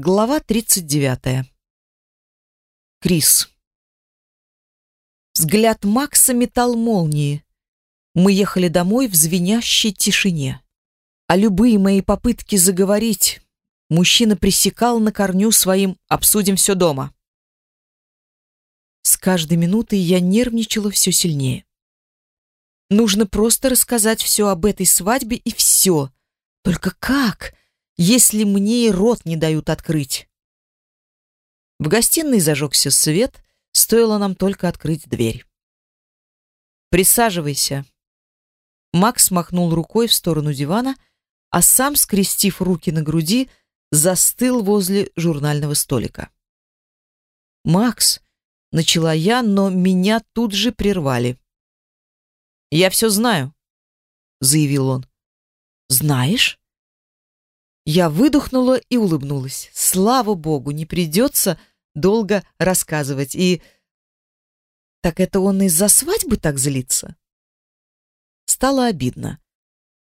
Глава 39. Крис. Взгляд Макса метал молнии. Мы ехали домой в звенящей тишине. А любые мои попытки заговорить мужчина пресекал на корню своим «обсудим все дома». С каждой минутой я нервничала все сильнее. Нужно просто рассказать все об этой свадьбе и все. Только как? Если мне и рот не дают открыть. В гостиной зажегся свет, стоило нам только открыть дверь. «Присаживайся». Макс махнул рукой в сторону дивана, а сам, скрестив руки на груди, застыл возле журнального столика. «Макс», — начала я, но меня тут же прервали. «Я все знаю», — заявил он. «Знаешь?» Я выдохнула и улыбнулась. Слава богу, не придется долго рассказывать. И... Так это он из-за свадьбы так злится? Стало обидно.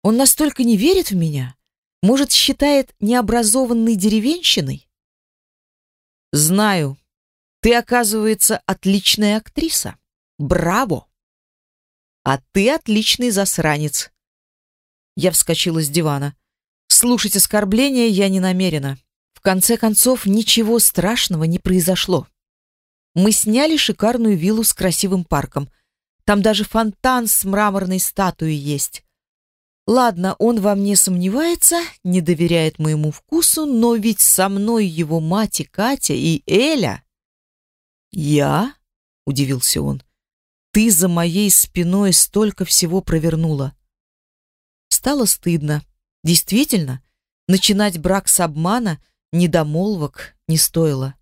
Он настолько не верит в меня? Может, считает необразованной деревенщиной? Знаю. Ты, оказывается, отличная актриса. Браво! А ты отличный засранец. Я вскочила с дивана. Слушать оскорбления я не намерена. В конце концов, ничего страшного не произошло. Мы сняли шикарную виллу с красивым парком. Там даже фонтан с мраморной статуей есть. Ладно, он во мне сомневается, не доверяет моему вкусу, но ведь со мной его мать и Катя, и Эля. «Я?» — удивился он. «Ты за моей спиной столько всего провернула». Стало стыдно. Действительно, начинать брак с обмана, недомолвок не стоило.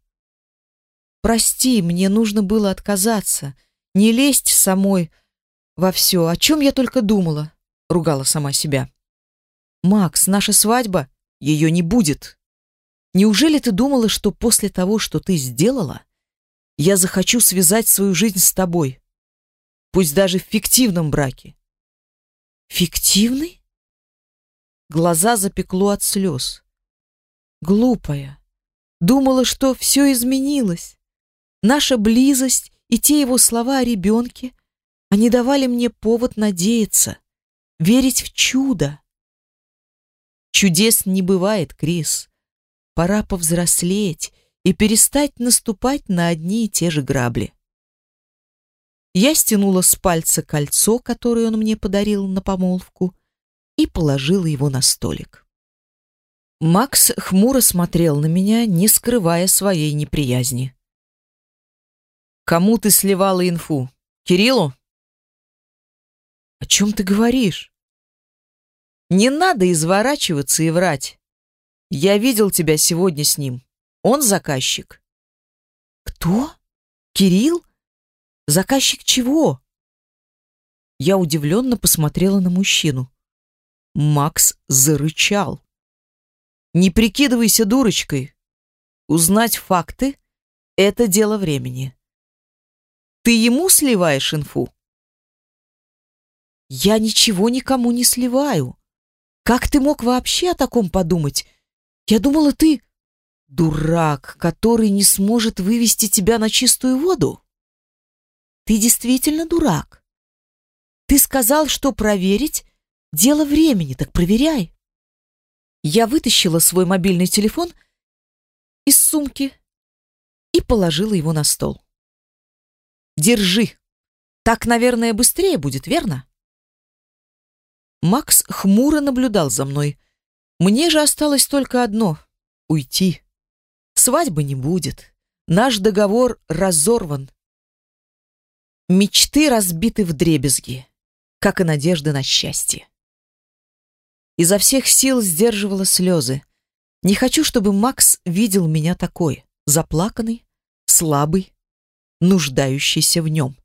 Прости, мне нужно было отказаться, не лезть самой во все, о чем я только думала, ругала сама себя. Макс, наша свадьба, ее не будет. Неужели ты думала, что после того, что ты сделала, я захочу связать свою жизнь с тобой? Пусть даже в фиктивном браке. Фиктивный? Глаза запекло от слез. Глупая. Думала, что все изменилось. Наша близость и те его слова о ребенке, они давали мне повод надеяться, верить в чудо. Чудес не бывает, Крис. Пора повзрослеть и перестать наступать на одни и те же грабли. Я стянула с пальца кольцо, которое он мне подарил на помолвку, и положила его на столик. Макс хмуро смотрел на меня, не скрывая своей неприязни. «Кому ты сливала инфу? Кириллу?» «О чем ты говоришь?» «Не надо изворачиваться и врать. Я видел тебя сегодня с ним. Он заказчик». «Кто? Кирилл? Заказчик чего?» Я удивленно посмотрела на мужчину. Макс зарычал. «Не прикидывайся дурочкой. Узнать факты — это дело времени. Ты ему сливаешь инфу?» «Я ничего никому не сливаю. Как ты мог вообще о таком подумать? Я думала, ты дурак, который не сможет вывести тебя на чистую воду. Ты действительно дурак. Ты сказал, что проверить Дело времени, так проверяй. Я вытащила свой мобильный телефон из сумки и положила его на стол. Держи. Так, наверное, быстрее будет, верно? Макс хмуро наблюдал за мной. Мне же осталось только одно — уйти. Свадьбы не будет. Наш договор разорван. Мечты разбиты в дребезги, как и надежды на счастье. Изо всех сил сдерживала слезы. Не хочу, чтобы Макс видел меня такой, заплаканный, слабый, нуждающийся в нем.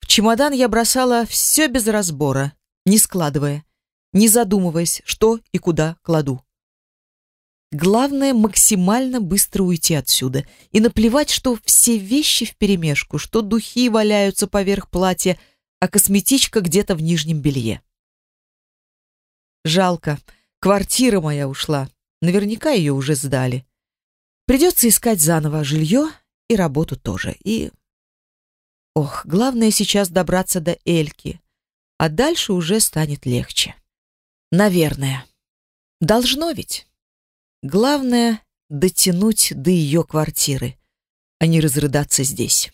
В чемодан я бросала все без разбора, не складывая, не задумываясь, что и куда кладу. Главное максимально быстро уйти отсюда и наплевать, что все вещи вперемешку, что духи валяются поверх платья, а косметичка где-то в нижнем белье. Жалко, квартира моя ушла. Наверняка ее уже сдали. Придется искать заново жилье и работу тоже. И... Ох, главное сейчас добраться до Эльки, а дальше уже станет легче. Наверное. Должно ведь. Главное — дотянуть до ее квартиры, а не разрыдаться здесь.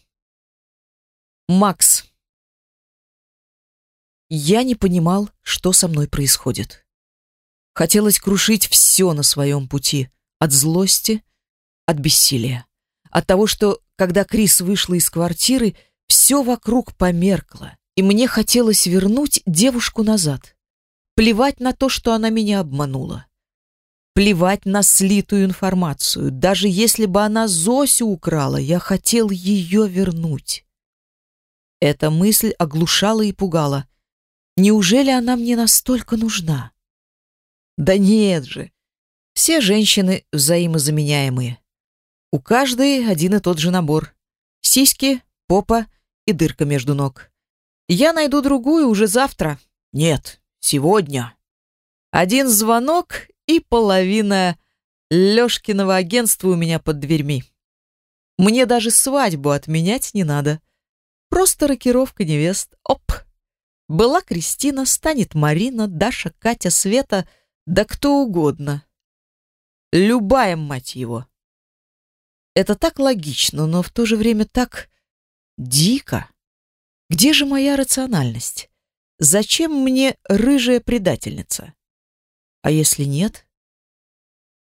Макс. Я не понимал, что со мной происходит. Хотелось крушить все на своем пути, от злости, от бессилия, от того, что, когда Крис вышла из квартиры, все вокруг померкло, и мне хотелось вернуть девушку назад. Плевать на то, что она меня обманула. Плевать на слитую информацию. Даже если бы она Зосю украла, я хотел ее вернуть. Эта мысль оглушала и пугала. Неужели она мне настолько нужна? Да нет же. Все женщины взаимозаменяемые. У каждой один и тот же набор. Сиськи, попа и дырка между ног. Я найду другую уже завтра. Нет, сегодня. Один звонок, и половина Лёшкиного агентства у меня под дверьми. Мне даже свадьбу отменять не надо. Просто рокировка невест. Оп! Была Кристина, станет Марина, Даша, Катя, Света, да кто угодно. Любая, мать его. Это так логично, но в то же время так дико. Где же моя рациональность? Зачем мне рыжая предательница? А если нет?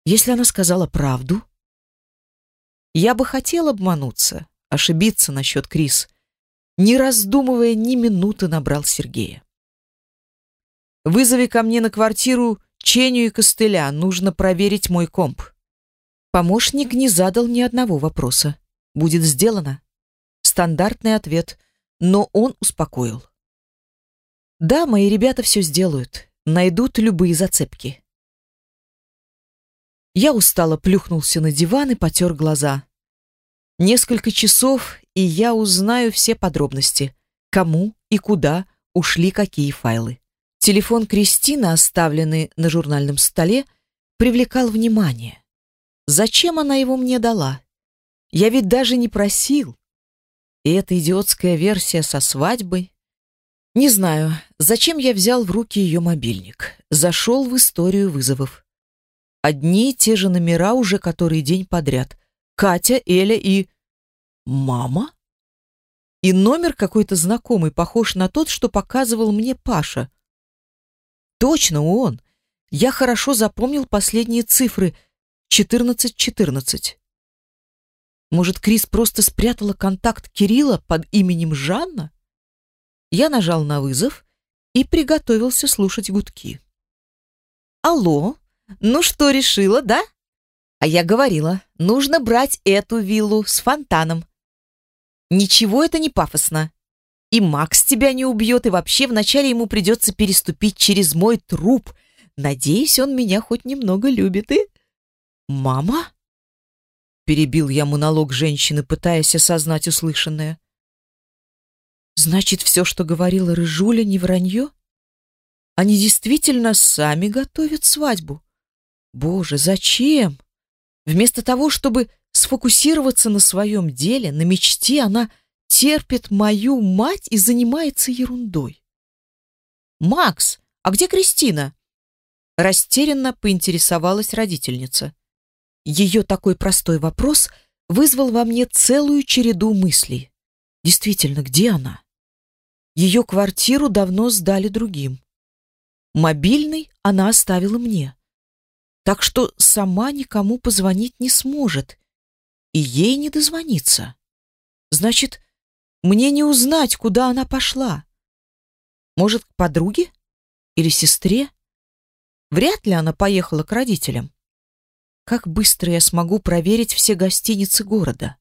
Если она сказала правду? Я бы хотел обмануться, ошибиться насчет Крис. Не раздумывая ни минуты, набрал Сергея. «Вызови ко мне на квартиру Ченю и Костыля, нужно проверить мой комп». Помощник не задал ни одного вопроса. «Будет сделано». Стандартный ответ, но он успокоил. «Да, мои ребята все сделают найдут любые зацепки. Я устало плюхнулся на диван и потер глаза. Несколько часов, и я узнаю все подробности. Кому и куда ушли какие файлы. Телефон Кристины, оставленный на журнальном столе, привлекал внимание. Зачем она его мне дала? Я ведь даже не просил. И эта идиотская версия со свадьбой не знаю, зачем я взял в руки ее мобильник. Зашел в историю вызовов. Одни и те же номера уже который день подряд. Катя, Эля и... Мама? И номер какой-то знакомый, похож на тот, что показывал мне Паша. Точно он. Я хорошо запомнил последние цифры. 14-14. Может, Крис просто спрятала контакт Кирилла под именем Жанна? Я нажал на вызов и приготовился слушать гудки. «Алло, ну что, решила, да?» А я говорила, нужно брать эту виллу с фонтаном. Ничего это не пафосно. И Макс тебя не убьет, и вообще вначале ему придется переступить через мой труп. Надеюсь, он меня хоть немного любит и... «Мама?» Перебил я монолог женщины, пытаясь осознать услышанное. Значит, все, что говорила Рыжуля, не вранье? Они действительно сами готовят свадьбу. Боже, зачем? Вместо того, чтобы сфокусироваться на своем деле, на мечте, она терпит мою мать и занимается ерундой. «Макс, а где Кристина?» Растерянно поинтересовалась родительница. Ее такой простой вопрос вызвал во мне целую череду мыслей. Действительно, где она? Ее квартиру давно сдали другим. Мобильный она оставила мне. Так что сама никому позвонить не сможет. И ей не дозвониться. Значит, мне не узнать, куда она пошла. Может, к подруге? Или сестре? Вряд ли она поехала к родителям. Как быстро я смогу проверить все гостиницы города?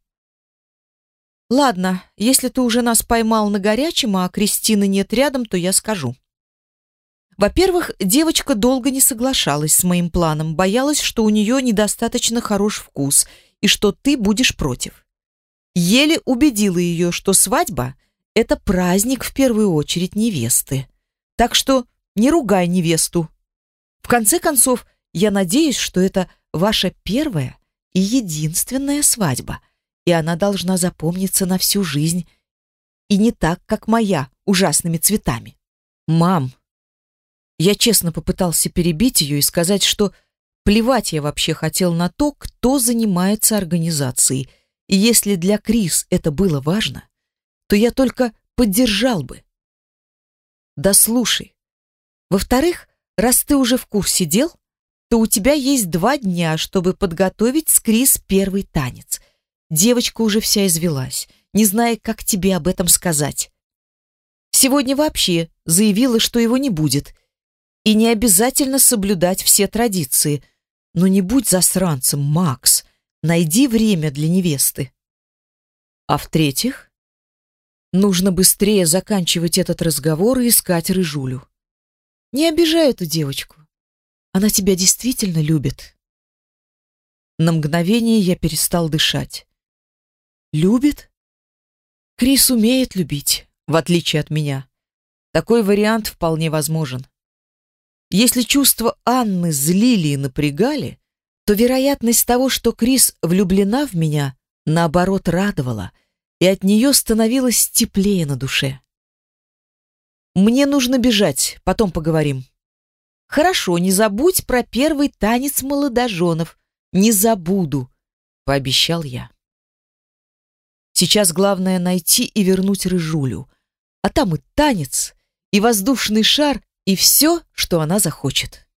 Ладно, если ты уже нас поймал на горячем, а Кристины нет рядом, то я скажу. Во-первых, девочка долго не соглашалась с моим планом, боялась, что у нее недостаточно хорош вкус и что ты будешь против. Еле убедила ее, что свадьба — это праздник в первую очередь невесты. Так что не ругай невесту. В конце концов, я надеюсь, что это ваша первая и единственная свадьба, и она должна запомниться на всю жизнь, и не так, как моя, ужасными цветами. Мам, я честно попытался перебить ее и сказать, что плевать я вообще хотел на то, кто занимается организацией, и если для Крис это было важно, то я только поддержал бы. Да слушай. Во-вторых, раз ты уже в курсе дел, то у тебя есть два дня, чтобы подготовить с Крис первый танец. Девочка уже вся извелась, не зная, как тебе об этом сказать. Сегодня вообще заявила, что его не будет. И не обязательно соблюдать все традиции. Но не будь засранцем, Макс. Найди время для невесты. А в-третьих, нужно быстрее заканчивать этот разговор и искать Рыжулю. Не обижай эту девочку. Она тебя действительно любит. На мгновение я перестал дышать. Любит? Крис умеет любить, в отличие от меня. Такой вариант вполне возможен. Если чувства Анны злили и напрягали, то вероятность того, что Крис влюблена в меня, наоборот, радовала, и от нее становилось теплее на душе. Мне нужно бежать, потом поговорим. Хорошо, не забудь про первый танец молодоженов. Не забуду, пообещал я. Сейчас главное найти и вернуть Рыжулю. А там и танец, и воздушный шар, и все, что она захочет.